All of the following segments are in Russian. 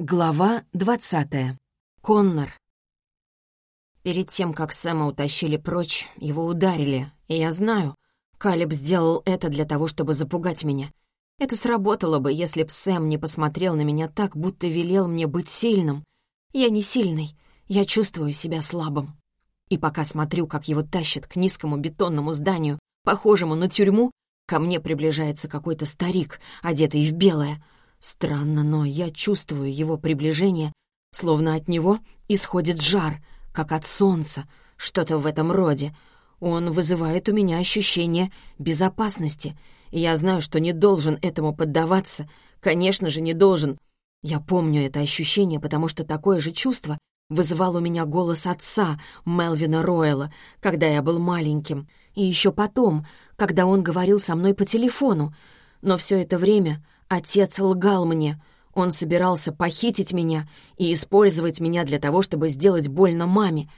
Глава двадцатая. Коннор. Перед тем, как Сэма утащили прочь, его ударили, и я знаю, Калеб сделал это для того, чтобы запугать меня. Это сработало бы, если б Сэм не посмотрел на меня так, будто велел мне быть сильным. Я не сильный, я чувствую себя слабым. И пока смотрю, как его тащат к низкому бетонному зданию, похожему на тюрьму, ко мне приближается какой-то старик, одетый в белое — Странно, но я чувствую его приближение, словно от него исходит жар, как от солнца, что-то в этом роде. Он вызывает у меня ощущение безопасности. я знаю, что не должен этому поддаваться. Конечно же, не должен. Я помню это ощущение, потому что такое же чувство вызывал у меня голос отца, Мелвина Ройла, когда я был маленьким. И еще потом, когда он говорил со мной по телефону. Но все это время Отец лгал мне. Он собирался похитить меня и использовать меня для того, чтобы сделать больно маме.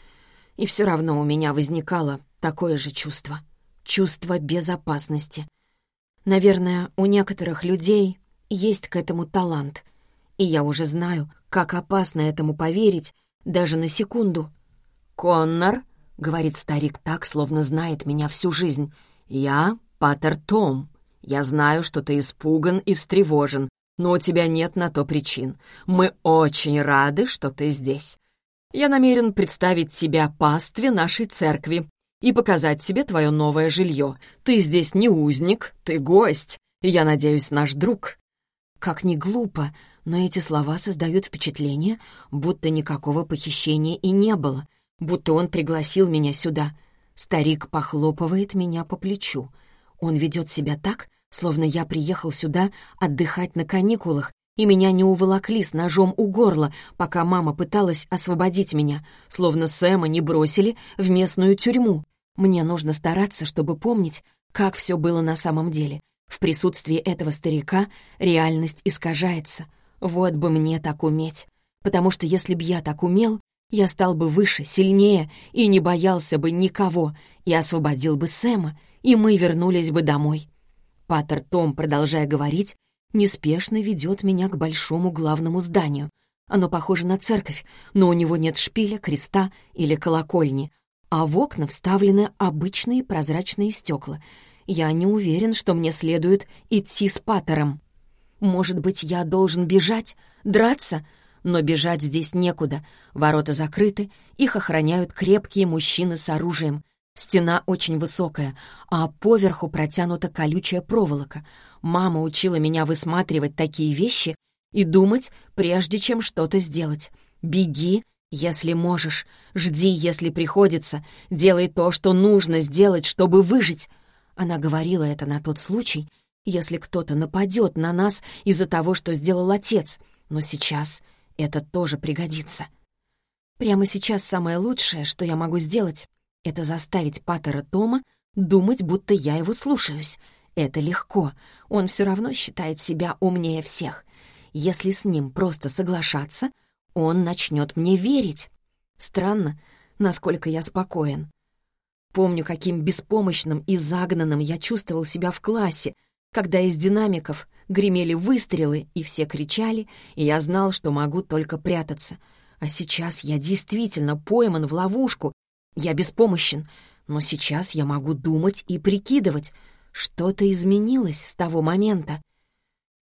И все равно у меня возникало такое же чувство. Чувство безопасности. Наверное, у некоторых людей есть к этому талант. И я уже знаю, как опасно этому поверить даже на секунду. «Коннор», — говорит старик так, словно знает меня всю жизнь, — «я Паттер Том». Я знаю, что ты испуган и встревожен, но у тебя нет на то причин. Мы очень рады, что ты здесь. Я намерен представить тебя пастве нашей церкви и показать тебе твое новое жилье. Ты здесь не узник, ты гость, и я надеюсь, наш друг». Как ни глупо, но эти слова создают впечатление, будто никакого похищения и не было, будто он пригласил меня сюда. Старик похлопывает меня по плечу. Он ведет себя так, словно я приехал сюда отдыхать на каникулах, и меня не уволокли с ножом у горла, пока мама пыталась освободить меня, словно Сэма не бросили в местную тюрьму. Мне нужно стараться, чтобы помнить, как все было на самом деле. В присутствии этого старика реальность искажается. Вот бы мне так уметь. Потому что если б я так умел, я стал бы выше, сильнее и не боялся бы никого, и освободил бы Сэма, и мы вернулись бы домой. Паттер Том, продолжая говорить, неспешно ведет меня к большому главному зданию. Оно похоже на церковь, но у него нет шпиля, креста или колокольни, а в окна вставлены обычные прозрачные стекла. Я не уверен, что мне следует идти с Паттером. Может быть, я должен бежать, драться? Но бежать здесь некуда. Ворота закрыты, их охраняют крепкие мужчины с оружием. Стена очень высокая, а поверху протянута колючая проволока. Мама учила меня высматривать такие вещи и думать, прежде чем что-то сделать. Беги, если можешь, жди, если приходится, делай то, что нужно сделать, чтобы выжить. Она говорила это на тот случай, если кто-то нападет на нас из-за того, что сделал отец. Но сейчас это тоже пригодится. Прямо сейчас самое лучшее, что я могу сделать, это заставить Паттера Тома думать, будто я его слушаюсь. Это легко. Он все равно считает себя умнее всех. Если с ним просто соглашаться, он начнет мне верить. Странно, насколько я спокоен. Помню, каким беспомощным и загнанным я чувствовал себя в классе, когда из динамиков гремели выстрелы, и все кричали, и я знал, что могу только прятаться. А сейчас я действительно пойман в ловушку, я беспомощен, но сейчас я могу думать и прикидывать. Что-то изменилось с того момента.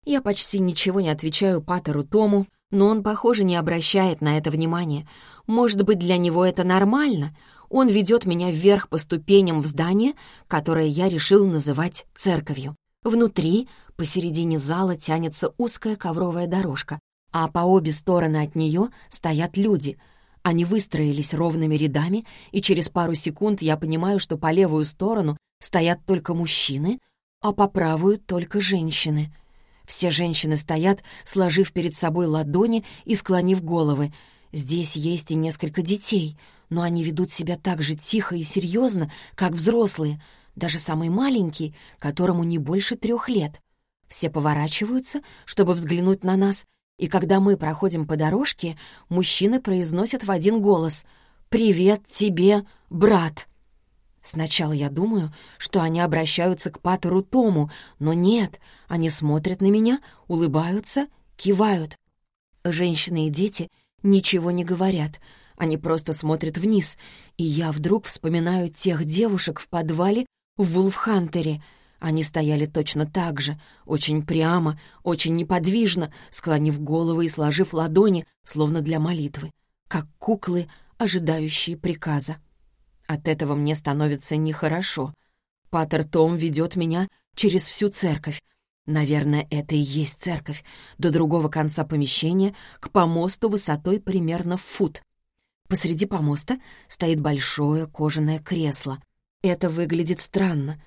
Я почти ничего не отвечаю Паттеру Тому, но он, похоже, не обращает на это внимания. Может быть, для него это нормально? Он ведет меня вверх по ступеням в здание, которое я решил называть церковью. Внутри, посередине зала, тянется узкая ковровая дорожка, а по обе стороны от нее стоят люди — они выстроились ровными рядами, и через пару секунд я понимаю, что по левую сторону стоят только мужчины, а по правую — только женщины. Все женщины стоят, сложив перед собой ладони и склонив головы. Здесь есть и несколько детей, но они ведут себя так же тихо и серьезно, как взрослые, даже самый маленький, которому не больше трех лет. Все поворачиваются, чтобы взглянуть на нас, и когда мы проходим по дорожке, мужчины произносят в один голос «Привет тебе, брат!». Сначала я думаю, что они обращаются к Патеру Тому, но нет, они смотрят на меня, улыбаются, кивают. Женщины и дети ничего не говорят, они просто смотрят вниз, и я вдруг вспоминаю тех девушек в подвале в Вулфхантере. Они стояли точно так же, очень прямо, очень неподвижно, склонив головы и сложив ладони, словно для молитвы, как куклы, ожидающие приказа. От этого мне становится нехорошо. Патер Том ведет меня через всю церковь. Наверное, это и есть церковь. До другого конца помещения, к помосту высотой примерно фут. Посреди помоста стоит большое кожаное кресло. Это выглядит странно.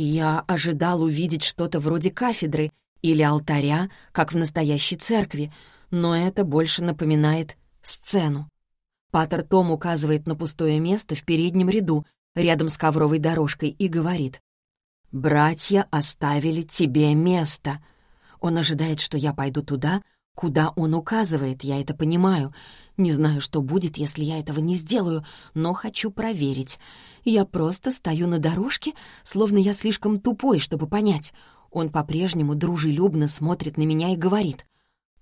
Я ожидал увидеть что-то вроде кафедры или алтаря, как в настоящей церкви, но это больше напоминает сцену. Патер Том указывает на пустое место в переднем ряду, рядом с ковровой дорожкой, и говорит «Братья оставили тебе место». Он ожидает, что я пойду туда, куда он указывает, я это понимаю. Не знаю, что будет, если я этого не сделаю, но хочу проверить. Я просто стою на дорожке, словно я слишком тупой, чтобы понять. Он по-прежнему дружелюбно смотрит на меня и говорит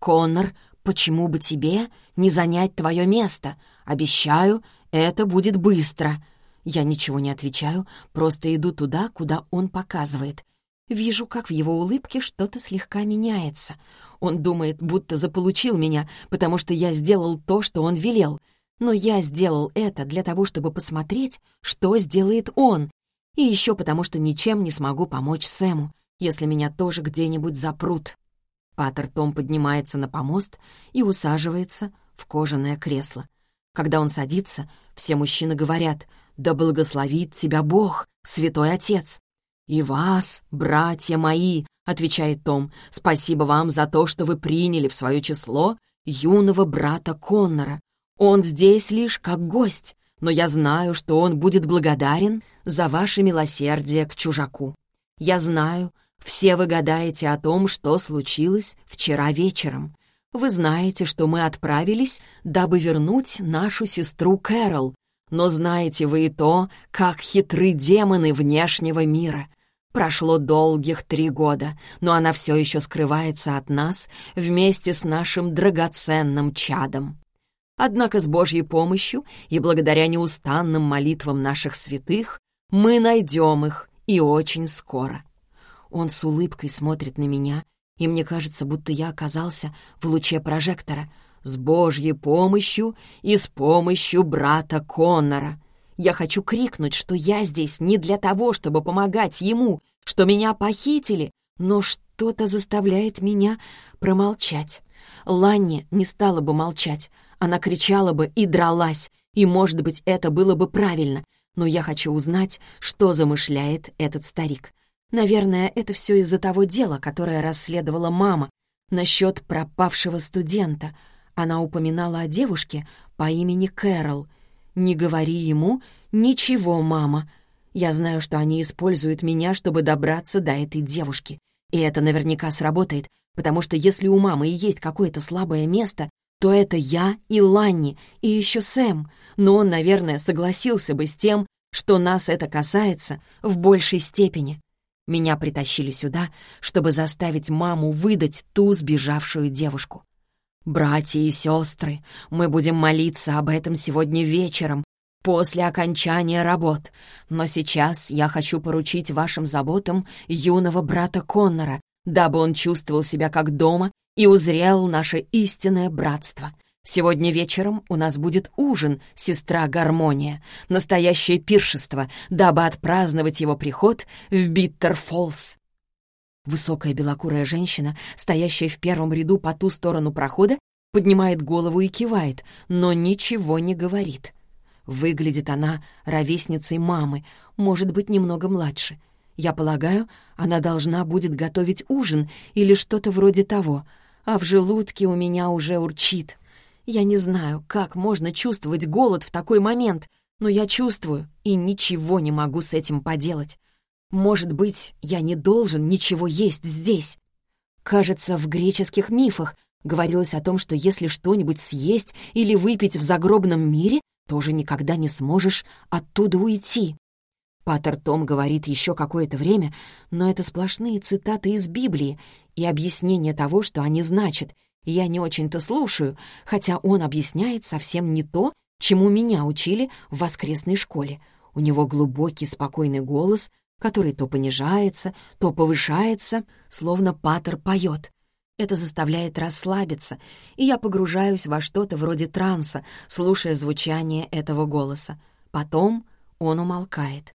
«Коннор, почему бы тебе не занять твое место? Обещаю, это будет быстро». Я ничего не отвечаю, просто иду туда, куда он показывает. Вижу, как в его улыбке что-то слегка меняется. Он думает, будто заполучил меня, потому что я сделал то, что он велел. Но я сделал это для того, чтобы посмотреть, что сделает он. И еще потому, что ничем не смогу помочь Сэму, если меня тоже где-нибудь запрут. Паттер Том поднимается на помост и усаживается в кожаное кресло. Когда он садится, все мужчины говорят «Да благословит тебя Бог, святой Отец!» «И вас, братья мои!» — отвечает Том. «Спасибо вам за то, что вы приняли в свое число юного брата Коннора. Он здесь лишь как гость, но я знаю, что он будет благодарен за ваше милосердие к чужаку. Я знаю, все вы гадаете о том, что случилось вчера вечером. Вы знаете, что мы отправились, дабы вернуть нашу сестру Кэрол, но знаете вы и то, как хитры демоны внешнего мира. Прошло долгих три года, но она все еще скрывается от нас вместе с нашим драгоценным чадом. Однако с Божьей помощью и благодаря неустанным молитвам наших святых мы найдем их и очень скоро. Он с улыбкой смотрит на меня, и мне кажется, будто я оказался в луче прожектора — с Божьей помощью и с помощью брата Коннора. Я хочу крикнуть, что я здесь не для того, чтобы помогать ему, что меня похитили, но что-то заставляет меня промолчать. Ланни не стала бы молчать, она кричала бы и дралась, и, может быть, это было бы правильно, но я хочу узнать, что замышляет этот старик. Наверное, это все из-за того дела, которое расследовала мама насчет пропавшего студента — она упоминала о девушке по имени Кэрол. «Не говори ему ничего, мама. Я знаю, что они используют меня, чтобы добраться до этой девушки. И это наверняка сработает, потому что если у мамы и есть какое-то слабое место, то это я и Ланни, и еще Сэм. Но он, наверное, согласился бы с тем, что нас это касается в большей степени. Меня притащили сюда, чтобы заставить маму выдать ту сбежавшую девушку. «Братья и сестры, мы будем молиться об этом сегодня вечером, после окончания работ. Но сейчас я хочу поручить вашим заботам юного брата Коннора, дабы он чувствовал себя как дома и узрел наше истинное братство. Сегодня вечером у нас будет ужин, сестра Гармония, настоящее пиршество, дабы отпраздновать его приход в Биттер-Фоллс. Высокая белокурая женщина, стоящая в первом ряду по ту сторону прохода, поднимает голову и кивает, но ничего не говорит. Выглядит она ровесницей мамы, может быть, немного младше. Я полагаю, она должна будет готовить ужин или что-то вроде того, а в желудке у меня уже урчит. Я не знаю, как можно чувствовать голод в такой момент, но я чувствую и ничего не могу с этим поделать. Может быть, я не должен ничего есть здесь? Кажется, в греческих мифах говорилось о том, что если что-нибудь съесть или выпить в загробном мире, то уже никогда не сможешь оттуда уйти. Патер Том говорит еще какое-то время, но это сплошные цитаты из Библии и объяснение того, что они значат, Я не очень-то слушаю, хотя он объясняет совсем не то, чему меня учили в воскресной школе. У него глубокий, спокойный голос, который то понижается, то повышается, словно патер поет. Это заставляет расслабиться, и я погружаюсь во что-то вроде транса, слушая звучание этого голоса. Потом он умолкает.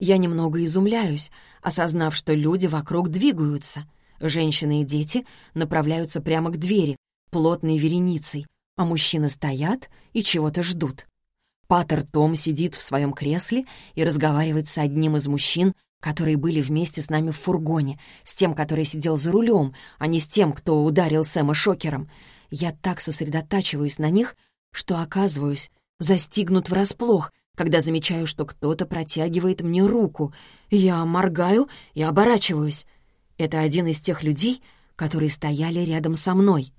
Я немного изумляюсь, осознав, что люди вокруг двигаются. Женщины и дети направляются прямо к двери, плотной вереницей, а мужчины стоят и чего-то ждут. Патер Том сидит в своем кресле и разговаривает с одним из мужчин, которые были вместе с нами в фургоне, с тем, который сидел за рулем, а не с тем, кто ударил Сэма шокером. Я так сосредотачиваюсь на них, что оказываюсь застигнут врасплох, когда замечаю, что кто-то протягивает мне руку. Я моргаю и оборачиваюсь. Это один из тех людей, которые стояли рядом со мной.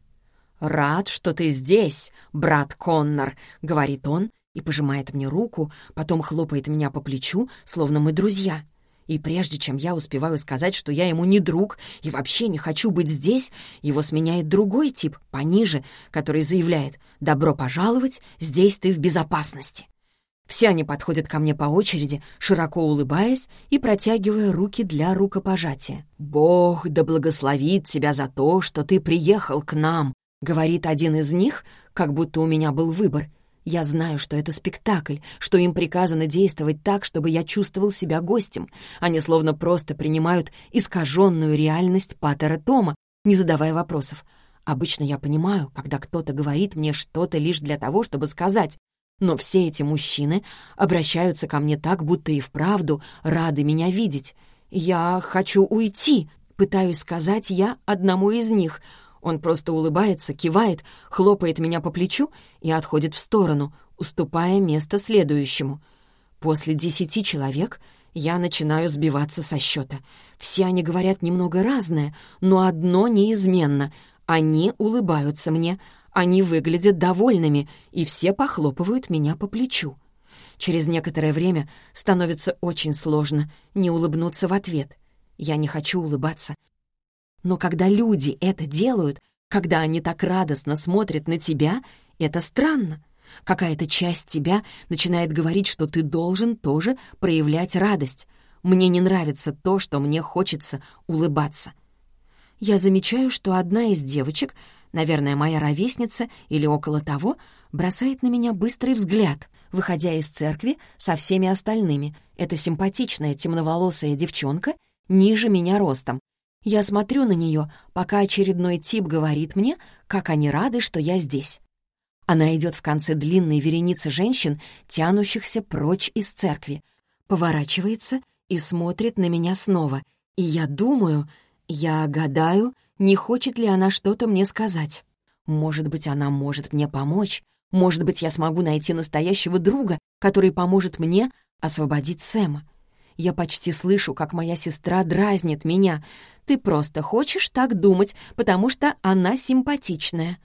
«Рад, что ты здесь, брат Коннор», — говорит он и пожимает мне руку, потом хлопает меня по плечу, словно мы друзья. И прежде чем я успеваю сказать, что я ему не друг и вообще не хочу быть здесь, его сменяет другой тип, пониже, который заявляет «Добро пожаловать, здесь ты в безопасности». Все они подходят ко мне по очереди, широко улыбаясь и протягивая руки для рукопожатия. «Бог да благословит тебя за то, что ты приехал к нам», — говорит один из них, как будто у меня был выбор — я знаю, что это спектакль, что им приказано действовать так, чтобы я чувствовал себя гостем. Они словно просто принимают искаженную реальность Паттера Тома, не задавая вопросов. Обычно я понимаю, когда кто-то говорит мне что-то лишь для того, чтобы сказать. Но все эти мужчины обращаются ко мне так, будто и вправду рады меня видеть. «Я хочу уйти», — пытаюсь сказать я одному из них — он просто улыбается, кивает, хлопает меня по плечу и отходит в сторону, уступая место следующему. После десяти человек я начинаю сбиваться со счета. Все они говорят немного разное, но одно неизменно. Они улыбаются мне, они выглядят довольными, и все похлопывают меня по плечу. Через некоторое время становится очень сложно не улыбнуться в ответ. Я не хочу улыбаться, но когда люди это делают, когда они так радостно смотрят на тебя, это странно. Какая-то часть тебя начинает говорить, что ты должен тоже проявлять радость. Мне не нравится то, что мне хочется улыбаться. Я замечаю, что одна из девочек, наверное, моя ровесница или около того, бросает на меня быстрый взгляд, выходя из церкви со всеми остальными. Это симпатичная темноволосая девчонка, ниже меня ростом, я смотрю на нее, пока очередной тип говорит мне, как они рады, что я здесь. Она идет в конце длинной вереницы женщин, тянущихся прочь из церкви, поворачивается и смотрит на меня снова. И я думаю, я гадаю, не хочет ли она что-то мне сказать. Может быть, она может мне помочь. Может быть, я смогу найти настоящего друга, который поможет мне освободить Сэма. Я почти слышу, как моя сестра дразнит меня. Ты просто хочешь так думать, потому что она симпатичная.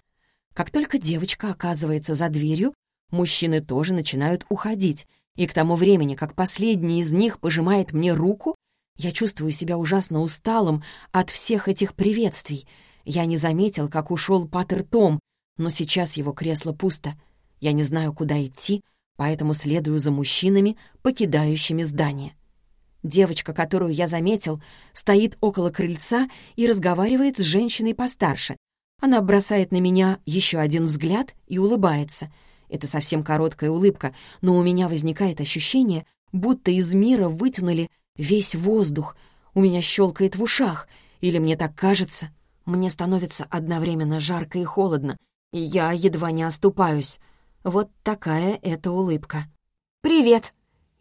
Как только девочка оказывается за дверью, мужчины тоже начинают уходить, и к тому времени, как последний из них пожимает мне руку, я чувствую себя ужасно усталым от всех этих приветствий. Я не заметил, как ушел Паттер Том, но сейчас его кресло пусто. Я не знаю, куда идти, поэтому следую за мужчинами, покидающими здание. Девочка, которую я заметил, стоит около крыльца и разговаривает с женщиной постарше. Она бросает на меня еще один взгляд и улыбается. Это совсем короткая улыбка, но у меня возникает ощущение, будто из мира вытянули весь воздух. У меня щелкает в ушах, или мне так кажется. Мне становится одновременно жарко и холодно, и я едва не оступаюсь. Вот такая эта улыбка. «Привет!»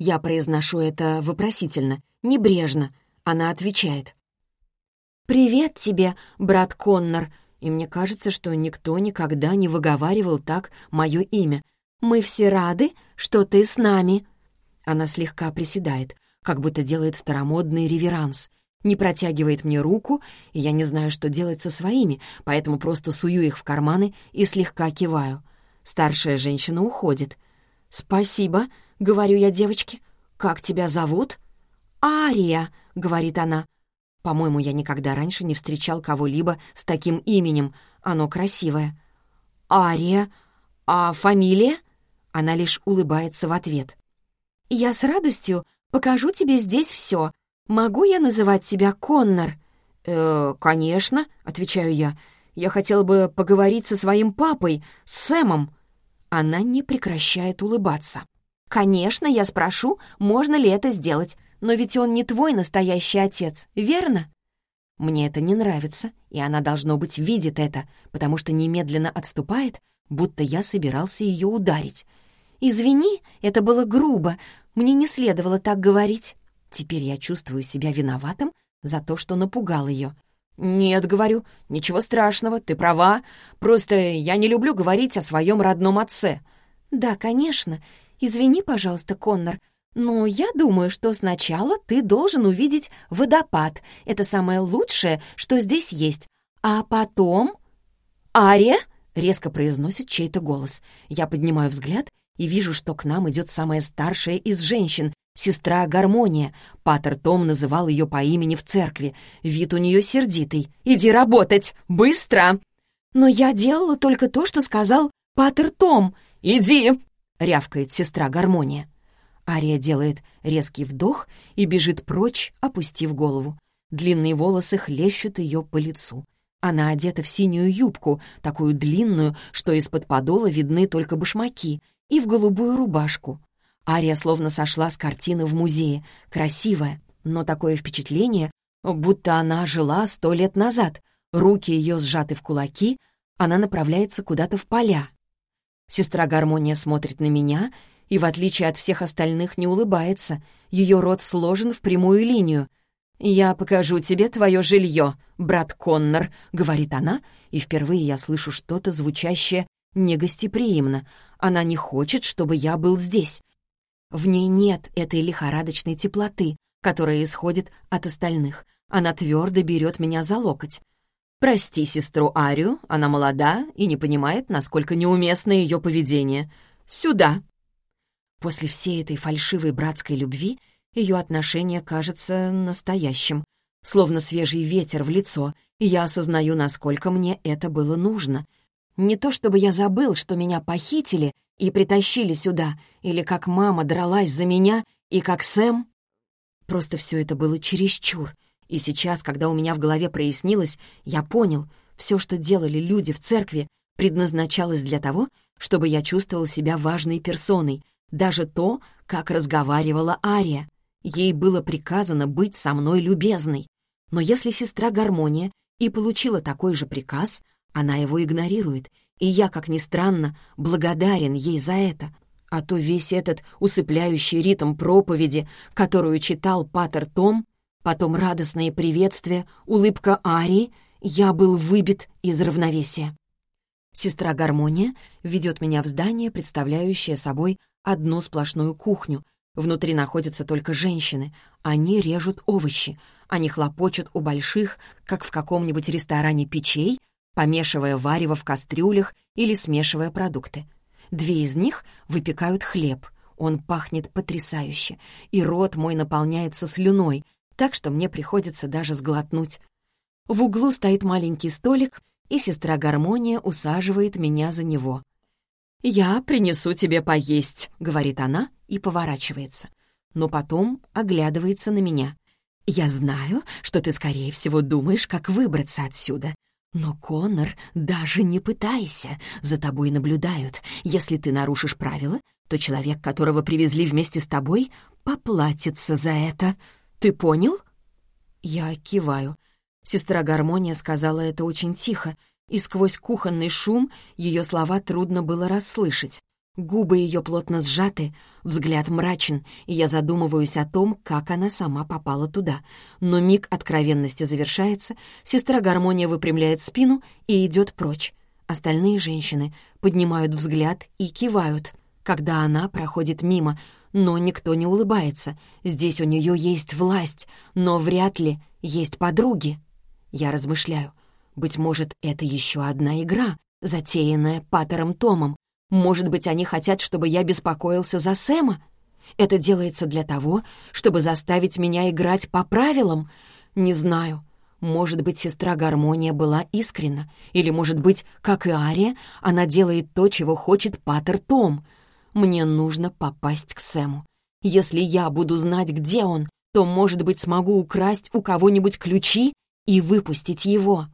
Я произношу это вопросительно, небрежно. Она отвечает. «Привет тебе, брат Коннор!» И мне кажется, что никто никогда не выговаривал так мое имя. «Мы все рады, что ты с нами!» Она слегка приседает, как будто делает старомодный реверанс. Не протягивает мне руку, и я не знаю, что делать со своими, поэтому просто сую их в карманы и слегка киваю. Старшая женщина уходит. «Спасибо», — говорю я девочке. «Как тебя зовут?» «Ария», — говорит она. По-моему, я никогда раньше не встречал кого-либо с таким именем. Оно красивое. «Ария? А фамилия?» Она лишь улыбается в ответ. «Я с радостью покажу тебе здесь все. Могу я называть тебя Коннор?» «Э, конечно», — отвечаю я. «Я хотел бы поговорить со своим папой, с Сэмом». Она не прекращает улыбаться. «Конечно, я спрошу, можно ли это сделать, но ведь он не твой настоящий отец, верно?» Мне это не нравится, и она, должно быть, видит это, потому что немедленно отступает, будто я собирался ее ударить. «Извини, это было грубо, мне не следовало так говорить». Теперь я чувствую себя виноватым за то, что напугал ее. «Нет, — говорю, — ничего страшного, ты права. Просто я не люблю говорить о своем родном отце». «Да, конечно. Извини, пожалуйста, Коннор, но я думаю, что сначала ты должен увидеть водопад. Это самое лучшее, что здесь есть. А потом...» «Ария!» — резко произносит чей-то голос. Я поднимаю взгляд и вижу, что к нам идет самая старшая из женщин, сестра Гармония. Патер Том называл ее по имени в церкви. Вид у нее сердитый. «Иди работать! Быстро!» «Но я делала только то, что сказал Патер Том!» «Иди!» — рявкает сестра Гармония. Ария делает резкий вдох и бежит прочь, опустив голову. Длинные волосы хлещут ее по лицу. Она одета в синюю юбку, такую длинную, что из-под подола видны только башмаки, и в голубую рубашку. Ария словно сошла с картины в музее, красивая, но такое впечатление, будто она жила сто лет назад. Руки ее сжаты в кулаки, она направляется куда-то в поля. Сестра Гармония смотрит на меня и, в отличие от всех остальных, не улыбается. Ее рот сложен в прямую линию. «Я покажу тебе твое жилье, брат Коннор», — говорит она, и впервые я слышу что-то звучащее негостеприимно. Она не хочет, чтобы я был здесь. В ней нет этой лихорадочной теплоты, которая исходит от остальных. Она твердо берет меня за локоть. «Прости сестру Арию, она молода и не понимает, насколько неуместно ее поведение. Сюда!» После всей этой фальшивой братской любви ее отношение кажется настоящим, словно свежий ветер в лицо, и я осознаю, насколько мне это было нужно — не то чтобы я забыл, что меня похитили и притащили сюда, или как мама дралась за меня, и как Сэм. Просто все это было чересчур. И сейчас, когда у меня в голове прояснилось, я понял, все, что делали люди в церкви, предназначалось для того, чтобы я чувствовал себя важной персоной, даже то, как разговаривала Ария. Ей было приказано быть со мной любезной. Но если сестра Гармония и получила такой же приказ, она его игнорирует, и я, как ни странно, благодарен ей за это. А то весь этот усыпляющий ритм проповеди, которую читал Патер Том, потом радостные приветствия, улыбка Арии, я был выбит из равновесия. Сестра Гармония ведет меня в здание, представляющее собой одну сплошную кухню. Внутри находятся только женщины. Они режут овощи. Они хлопочут у больших, как в каком-нибудь ресторане печей, помешивая варево в кастрюлях или смешивая продукты. Две из них выпекают хлеб. Он пахнет потрясающе, и рот мой наполняется слюной, так что мне приходится даже сглотнуть. В углу стоит маленький столик, и сестра Гармония усаживает меня за него. «Я принесу тебе поесть», — говорит она и поворачивается. Но потом оглядывается на меня. «Я знаю, что ты, скорее всего, думаешь, как выбраться отсюда. Но, Коннор, даже не пытайся, за тобой наблюдают. Если ты нарушишь правила, то человек, которого привезли вместе с тобой, поплатится за это. Ты понял? Я киваю. Сестра Гармония сказала это очень тихо, и сквозь кухонный шум ее слова трудно было расслышать. Губы ее плотно сжаты, взгляд мрачен, и я задумываюсь о том, как она сама попала туда. Но миг откровенности завершается, сестра Гармония выпрямляет спину и идет прочь. Остальные женщины поднимают взгляд и кивают, когда она проходит мимо, но никто не улыбается. Здесь у нее есть власть, но вряд ли есть подруги. Я размышляю. Быть может, это еще одна игра, затеянная Паттером Томом, может быть, они хотят, чтобы я беспокоился за Сэма? Это делается для того, чтобы заставить меня играть по правилам? Не знаю. Может быть, сестра Гармония была искренна, или, может быть, как и Ария, она делает то, чего хочет Паттер Том. Мне нужно попасть к Сэму. Если я буду знать, где он, то, может быть, смогу украсть у кого-нибудь ключи и выпустить его.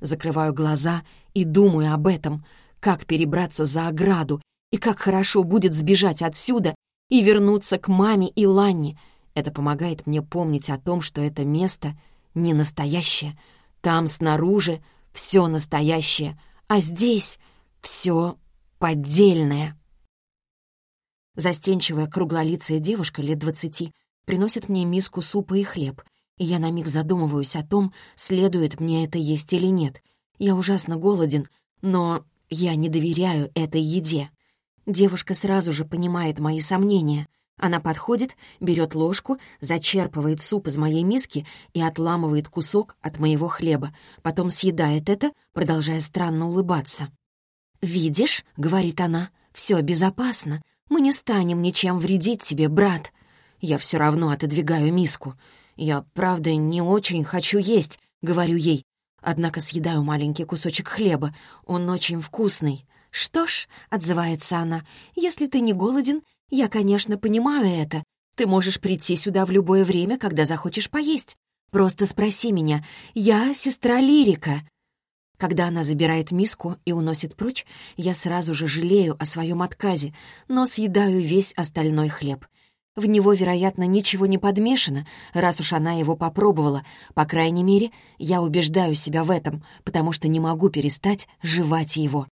Закрываю глаза и думаю об этом, как перебраться за ограду и как хорошо будет сбежать отсюда и вернуться к маме и Ланне. Это помогает мне помнить о том, что это место не настоящее. Там снаружи все настоящее, а здесь все поддельное. Застенчивая круглолицая девушка лет двадцати приносит мне миску супа и хлеб, и я на миг задумываюсь о том, следует мне это есть или нет. Я ужасно голоден, но я не доверяю этой еде. Девушка сразу же понимает мои сомнения. Она подходит, берет ложку, зачерпывает суп из моей миски и отламывает кусок от моего хлеба. Потом съедает это, продолжая странно улыбаться. «Видишь», — говорит она, — «все безопасно. Мы не станем ничем вредить тебе, брат». Я все равно отодвигаю миску. «Я, правда, не очень хочу есть», — говорю ей. Однако съедаю маленький кусочек хлеба. Он очень вкусный. «Что ж», — отзывается она, — «если ты не голоден, я, конечно, понимаю это. Ты можешь прийти сюда в любое время, когда захочешь поесть. Просто спроси меня. Я сестра Лирика». Когда она забирает миску и уносит прочь, я сразу же жалею о своем отказе, но съедаю весь остальной хлеб. В него, вероятно, ничего не подмешано, раз уж она его попробовала. По крайней мере, я убеждаю себя в этом, потому что не могу перестать жевать его.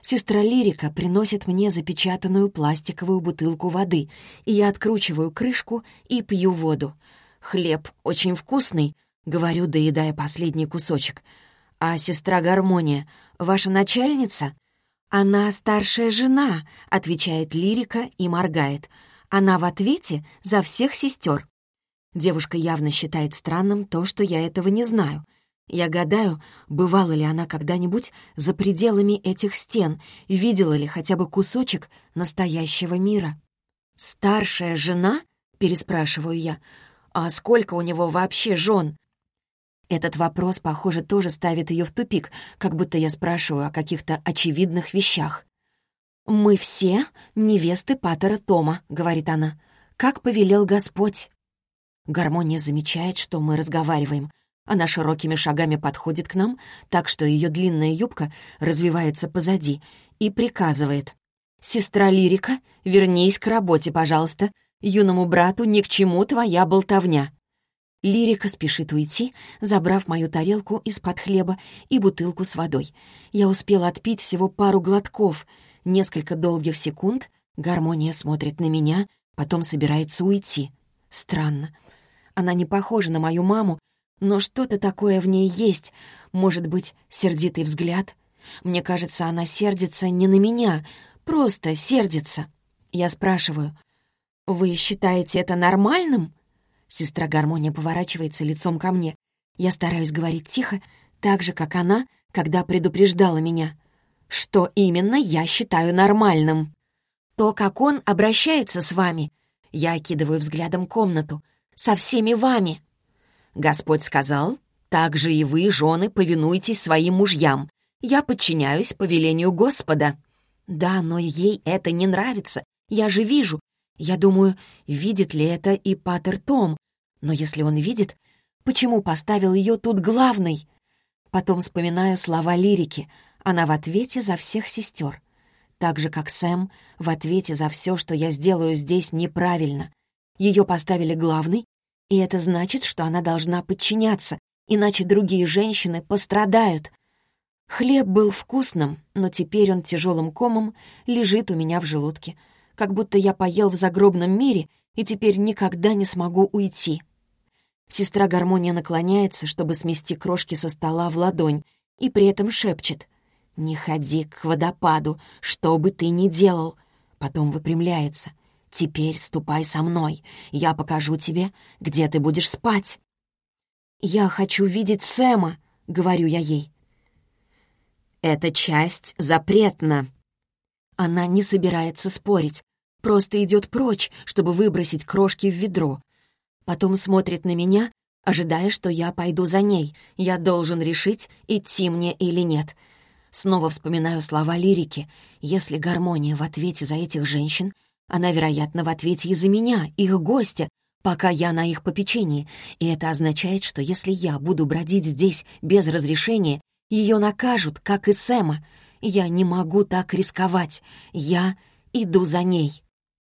Сестра Лирика приносит мне запечатанную пластиковую бутылку воды, и я откручиваю крышку и пью воду. «Хлеб очень вкусный», — говорю, доедая последний кусочек. «А сестра Гармония ваша начальница?» «Она старшая жена», — отвечает Лирика и моргает. «Она в ответе за всех сестер». Девушка явно считает странным то, что я этого не знаю. Я гадаю, бывала ли она когда-нибудь за пределами этих стен видела ли хотя бы кусочек настоящего мира. «Старшая жена?» — переспрашиваю я. «А сколько у него вообще жен?» Этот вопрос, похоже, тоже ставит ее в тупик, как будто я спрашиваю о каких-то очевидных вещах. «Мы все невесты Паттера Тома», — говорит она. «Как повелел Господь». Гармония замечает, что мы разговариваем — она широкими шагами подходит к нам, так что ее длинная юбка развивается позади, и приказывает. «Сестра Лирика, вернись к работе, пожалуйста. Юному брату ни к чему твоя болтовня». Лирика спешит уйти, забрав мою тарелку из-под хлеба и бутылку с водой. Я успела отпить всего пару глотков. Несколько долгих секунд гармония смотрит на меня, потом собирается уйти. Странно. Она не похожа на мою маму, но что-то такое в ней есть. Может быть, сердитый взгляд? Мне кажется, она сердится не на меня, просто сердится. Я спрашиваю, «Вы считаете это нормальным?» Сестра Гармония поворачивается лицом ко мне. Я стараюсь говорить тихо, так же, как она, когда предупреждала меня. Что именно я считаю нормальным? То, как он обращается с вами. Я окидываю взглядом комнату. Со всеми вами. Господь сказал, «Так же и вы, жены, повинуйтесь своим мужьям. Я подчиняюсь повелению Господа». Да, но ей это не нравится. Я же вижу. Я думаю, видит ли это и Патер Том. Но если он видит, почему поставил ее тут главной? Потом вспоминаю слова лирики. Она в ответе за всех сестер. Так же, как Сэм, в ответе за все, что я сделаю здесь неправильно. Ее поставили главной, и это значит, что она должна подчиняться, иначе другие женщины пострадают. Хлеб был вкусным, но теперь он тяжелым комом лежит у меня в желудке, как будто я поел в загробном мире и теперь никогда не смогу уйти. Сестра Гармония наклоняется, чтобы смести крошки со стола в ладонь, и при этом шепчет «Не ходи к водопаду, что бы ты ни делал». Потом выпрямляется — Теперь ступай со мной. Я покажу тебе, где ты будешь спать. Я хочу видеть Сэма, говорю я ей. Эта часть запретна. Она не собирается спорить, просто идет прочь, чтобы выбросить крошки в ведро. Потом смотрит на меня, ожидая, что я пойду за ней. Я должен решить, идти мне или нет. Снова вспоминаю слова лирики. Если гармония в ответе за этих женщин, она, вероятно, в ответе и за меня, их гостя, пока я на их попечении. И это означает, что если я буду бродить здесь без разрешения, ее накажут, как и Сэма. Я не могу так рисковать. Я иду за ней.